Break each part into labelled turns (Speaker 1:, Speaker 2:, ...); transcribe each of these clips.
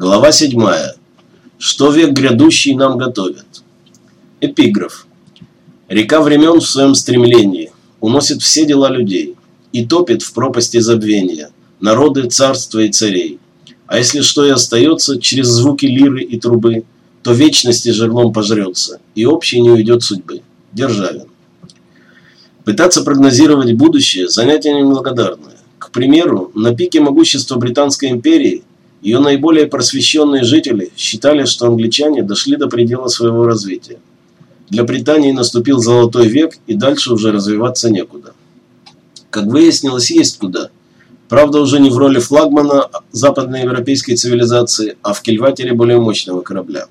Speaker 1: Глава 7. Что век грядущий нам готовит? Эпиграф. Река времен в своем стремлении уносит все дела людей и топит в пропасти забвения народы, царства и царей. А если что и остается через звуки лиры и трубы, то вечности жерлом пожрется, и общий не уйдет судьбы. Державин. Пытаться прогнозировать будущее – занятие неблагодарное. К примеру, на пике могущества Британской империи ее наиболее просвещенные жители считали, что англичане дошли до предела своего развития. Для Британии наступил золотой век, и дальше уже развиваться некуда. Как выяснилось, есть куда. Правда, уже не в роли флагмана западноевропейской цивилизации, а в кильватере более мощного корабля.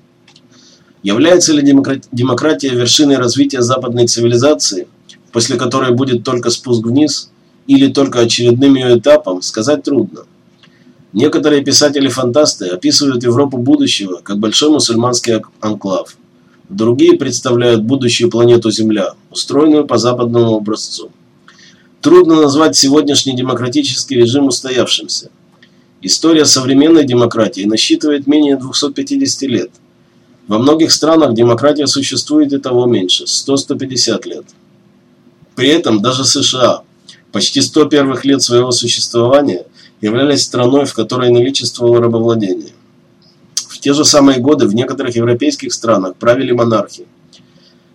Speaker 1: Является ли демократия вершиной развития западной цивилизации, после которой будет только спуск вниз, или только очередным ее этапом, сказать трудно. Некоторые писатели-фантасты описывают Европу будущего как большой мусульманский анклав. Другие представляют будущую планету Земля, устроенную по западному образцу. Трудно назвать сегодняшний демократический режим устоявшимся. История современной демократии насчитывает менее 250 лет. Во многих странах демократия существует и того меньше – 100-150 лет. При этом даже США, почти 100 первых лет своего существования – являлись страной, в которой наличествовало рабовладение. В те же самые годы в некоторых европейских странах правили монархи.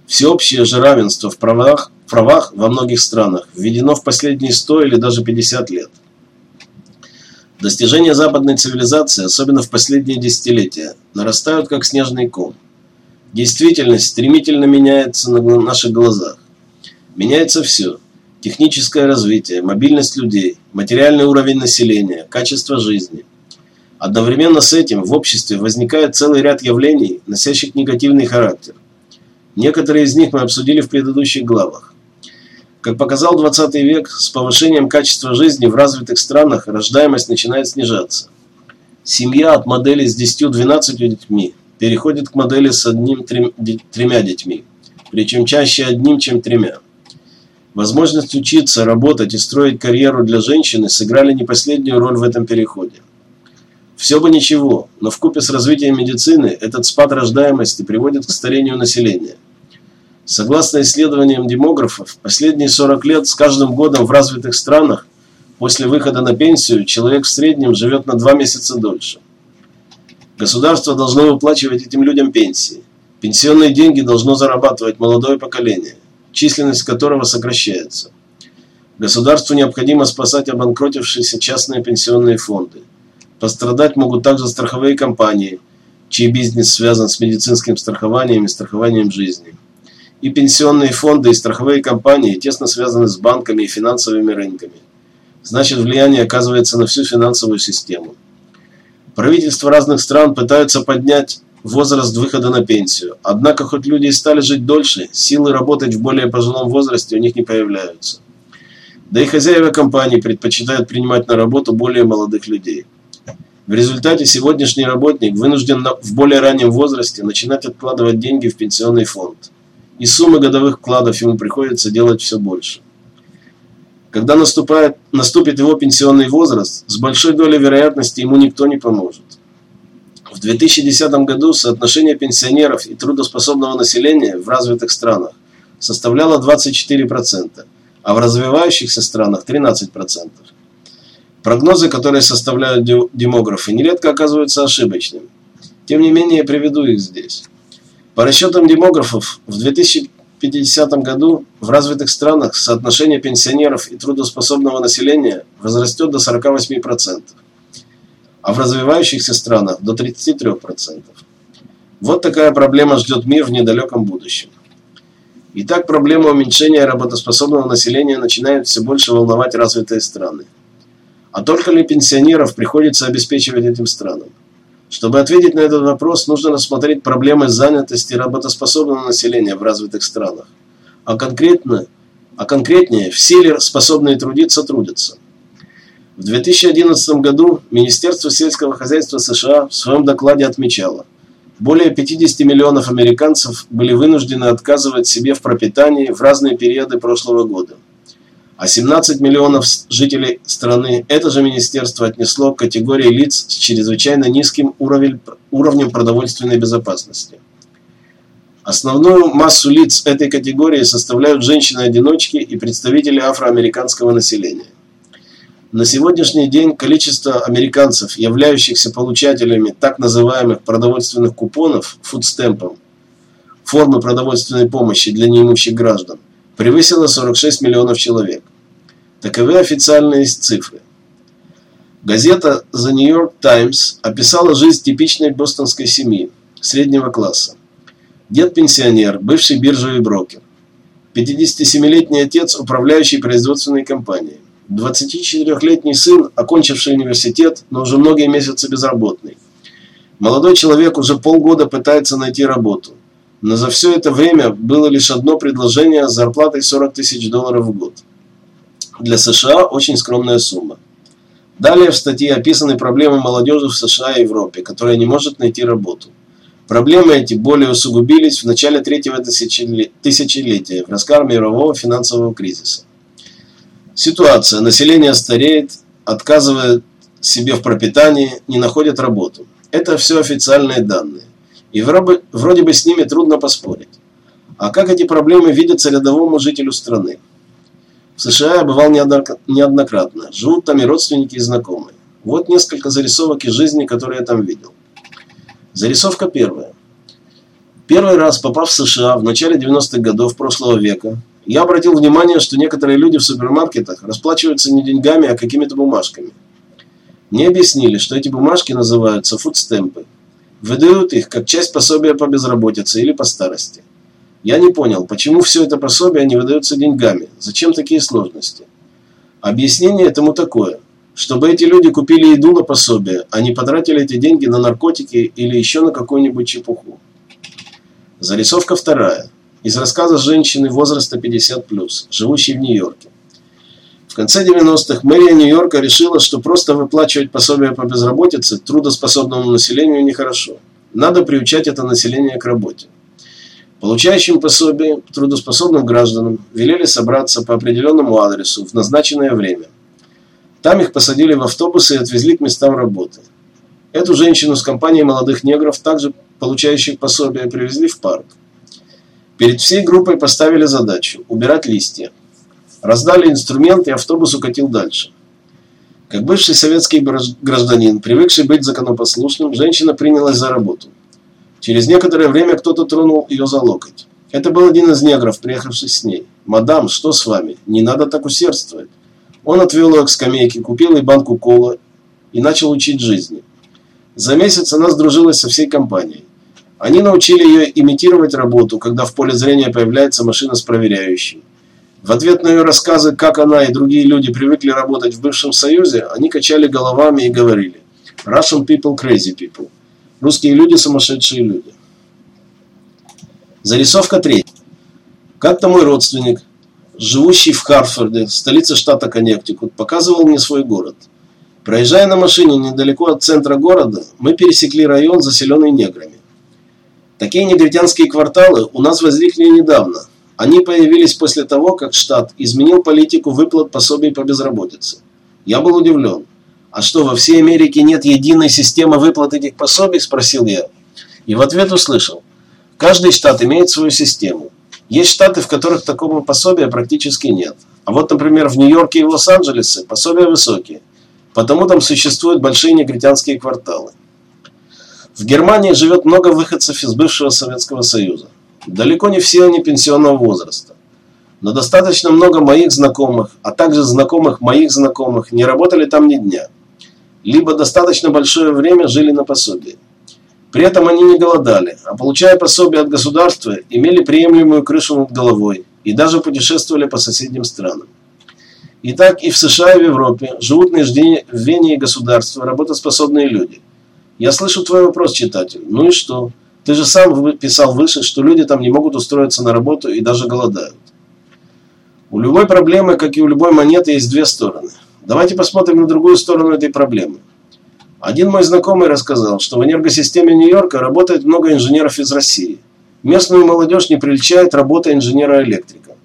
Speaker 1: Всеобщее же равенство в правах, в правах во многих странах введено в последние 100 или даже 50 лет. Достижения западной цивилизации, особенно в последние десятилетия, нарастают как снежный ком. Действительность стремительно меняется на наших глазах. Меняется все – техническое развитие, мобильность людей, материальный уровень населения, качество жизни. Одновременно с этим в обществе возникает целый ряд явлений, носящих негативный характер. Некоторые из них мы обсудили в предыдущих главах. Как показал 20 век, с повышением качества жизни в развитых странах рождаемость начинает снижаться. Семья от модели с 10-12 детьми переходит к модели с одним-тремя детьми, причем чаще одним, чем тремя. Возможность учиться, работать и строить карьеру для женщины сыграли не последнюю роль в этом переходе. Все бы ничего, но в купе с развитием медицины этот спад рождаемости приводит к старению населения. Согласно исследованиям демографов, последние 40 лет с каждым годом в развитых странах после выхода на пенсию человек в среднем живет на 2 месяца дольше. Государство должно выплачивать этим людям пенсии. Пенсионные деньги должно зарабатывать молодое поколение численность которого сокращается. Государству необходимо спасать обанкротившиеся частные пенсионные фонды. Пострадать могут также страховые компании, чей бизнес связан с медицинским страхованием и страхованием жизни. И пенсионные фонды и страховые компании тесно связаны с банками и финансовыми рынками. Значит, влияние оказывается на всю финансовую систему. Правительства разных стран пытаются поднять возраст выхода на пенсию. Однако, хоть люди и стали жить дольше, силы работать в более пожилом возрасте у них не появляются. Да и хозяева компаний предпочитают принимать на работу более молодых людей. В результате сегодняшний работник вынужден в более раннем возрасте начинать откладывать деньги в пенсионный фонд. И суммы годовых вкладов ему приходится делать все больше. Когда наступает, наступит его пенсионный возраст, с большой долей вероятности ему никто не поможет. В 2010 году соотношение пенсионеров и трудоспособного населения в развитых странах составляло 24%, а в развивающихся странах 13%. Прогнозы, которые составляют демографы, нередко оказываются ошибочными. Тем не менее, я приведу их здесь. По расчетам демографов, в 2050 году в развитых странах соотношение пенсионеров и трудоспособного населения возрастет до 48% а в развивающихся странах до 33%. Вот такая проблема ждет мир в недалеком будущем. Итак, проблема уменьшения работоспособного населения начинает все больше волновать развитые страны. А только ли пенсионеров приходится обеспечивать этим странам? Чтобы ответить на этот вопрос, нужно рассмотреть проблемы занятости работоспособного населения в развитых странах. А конкретно, а конкретнее, все ли способные трудиться трудятся. В 2011 году Министерство сельского хозяйства США в своем докладе отмечало, более 50 миллионов американцев были вынуждены отказывать себе в пропитании в разные периоды прошлого года. а 17 миллионов жителей страны это же министерство отнесло к категории лиц с чрезвычайно низким уровнем продовольственной безопасности. Основную массу лиц этой категории составляют женщины-одиночки и представители афроамериканского населения. На сегодняшний день количество американцев, являющихся получателями так называемых продовольственных купонов, фудстемпом, формы продовольственной помощи для неимущих граждан, превысило 46 миллионов человек. Таковы официальные цифры. Газета The New York Times описала жизнь типичной бостонской семьи среднего класса. Дед-пенсионер, бывший биржевый брокер. 57-летний отец, управляющий производственной компанией. 24-летний сын, окончивший университет, но уже многие месяцы безработный. Молодой человек уже полгода пытается найти работу. Но за все это время было лишь одно предложение с зарплатой 40 тысяч долларов в год. Для США очень скромная сумма. Далее в статье описаны проблемы молодежи в США и Европе, которая не может найти работу. Проблемы эти более усугубились в начале третьего тысячелетия, в разгар мирового финансового кризиса. Ситуация. Население стареет, отказывает себе в пропитании, не находит работу. Это все официальные данные. И вроде бы с ними трудно поспорить. А как эти проблемы видятся рядовому жителю страны? В США я бывал неоднократно. Живут там и родственники, и знакомые. Вот несколько зарисовок из жизни, которые я там видел. Зарисовка первая. Первый раз попав в США в начале 90-х годов прошлого века, я обратил внимание, что некоторые люди в супермаркетах расплачиваются не деньгами, а какими-то бумажками. Мне объяснили, что эти бумажки называются фудстемпы. Выдают их как часть пособия по безработице или по старости. Я не понял, почему все это пособие не выдаются деньгами, зачем такие сложности. Объяснение этому такое, чтобы эти люди купили еду на пособие, а не потратили эти деньги на наркотики или еще на какую-нибудь чепуху. Зарисовка вторая из рассказа женщины возраста 50+, живущей в Нью-Йорке. В конце 90-х мэрия Нью-Йорка решила, что просто выплачивать пособие по безработице трудоспособному населению нехорошо. Надо приучать это население к работе. Получающим пособие трудоспособным гражданам велели собраться по определенному адресу в назначенное время. Там их посадили в автобусы и отвезли к местам работы. Эту женщину с компанией молодых негров, также получающих пособие, привезли в парк. Перед всей группой поставили задачу – убирать листья. Раздали инструмент, и автобус укатил дальше. Как бывший советский гражданин, привыкший быть законопослушным, женщина принялась за работу. Через некоторое время кто-то тронул ее за локоть. Это был один из негров, приехавший с ней. «Мадам, что с вами? Не надо так усердствовать». Он отвел ее к скамейке, купил ей банку кола и начал учить жизни. За месяц она сдружилась со всей компанией. Они научили ее имитировать работу, когда в поле зрения появляется машина с проверяющим. В ответ на ее рассказы, как она и другие люди привыкли работать в бывшем Союзе, они качали головами и говорили «Russian people crazy people». Русские люди – сумасшедшие люди. Зарисовка третья. Как-то мой родственник, живущий в Харфорде, столице штата Коннектикут, показывал мне свой город. Проезжая на машине недалеко от центра города, мы пересекли район, заселенный неграми. Такие негритянские кварталы у нас возникли недавно. Они появились после того, как штат изменил политику выплат пособий по безработице. Я был удивлен. «А что, во всей Америке нет единой системы выплат этих пособий?» – спросил я. И в ответ услышал. Каждый штат имеет свою систему. Есть штаты, в которых такого пособия практически нет. А вот, например, в Нью-Йорке и Лос-Анджелесе пособия высокие. Потому там существуют большие негритянские кварталы. В Германии живет много выходцев из бывшего Советского Союза. Далеко не все они пенсионного возраста. Но достаточно много моих знакомых, а также знакомых моих знакомых не работали там ни дня. Либо достаточно большое время жили на пособии. При этом они не голодали, а получая пособие от государства, имели приемлемую крышу над головой и даже путешествовали по соседним странам. Итак, и в США, и в Европе живут на иждивении государства работоспособные люди – я слышу твой вопрос, читатель. Ну и что? Ты же сам писал выше, что люди там не могут устроиться на работу и даже голодают. У любой проблемы, как и у любой монеты, есть две стороны. Давайте посмотрим на другую сторону этой проблемы. Один мой знакомый рассказал, что в энергосистеме Нью-Йорка работает много инженеров из России. Местную молодежь не приличает работа инженера-электрика.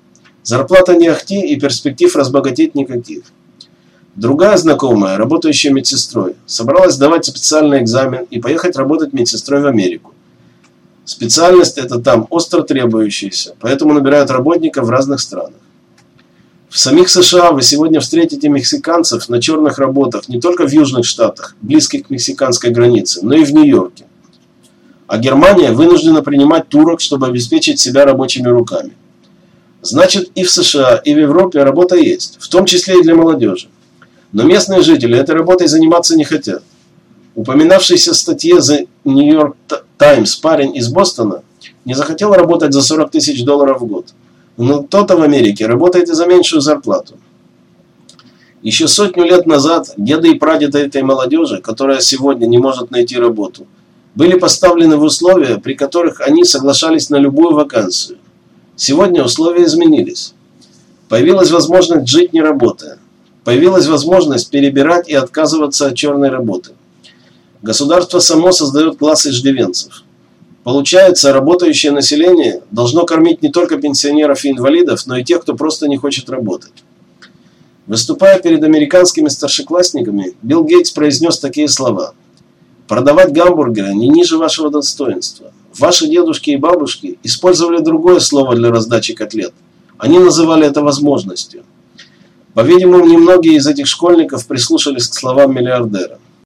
Speaker 1: Зарплата не ахти и перспектив разбогатеть никаких. Другая знакомая, работающая медсестрой, собралась сдавать специальный экзамен и поехать работать медсестрой в Америку. Специальность эта там остро требующаяся, поэтому набирают работников в разных странах. В самих США вы сегодня встретите мексиканцев на черных работах не только в южных штатах, близких к мексиканской границе, но и в Нью-Йорке. А Германия вынуждена принимать турок, чтобы обеспечить себя рабочими руками. Значит, и в США, и в Европе работа есть, в том числе и для молодежи. Но местные жители этой работой заниматься не хотят. Упоминавшийся в статье New York Times парень из Бостона не захотел работать за 40 тысяч долларов в год. Но кто-то в Америке работает и за меньшую зарплату. Еще сотню лет назад деды и прадеды этой молодежи, которая сегодня не может найти работу, были поставлены в условия, при которых они соглашались на любую вакансию. Сегодня условия изменились. Появилась возможность жить не работая. Появилась возможность перебирать и отказываться от черной работы. Государство само создает класс иждивенцев. Получается, работающее население должно кормить не только пенсионеров и инвалидов, но и тех, кто просто не хочет работать. Выступая перед американскими старшеклассниками, Билл Гейтс произнес такие слова. «Продавать гамбургеры не ниже вашего достоинства. Ваши дедушки и бабушки использовали другое слово для раздачи котлет. Они называли это возможностью. По-видимому, немногие из этих школьников прислушались к словам миллиардера.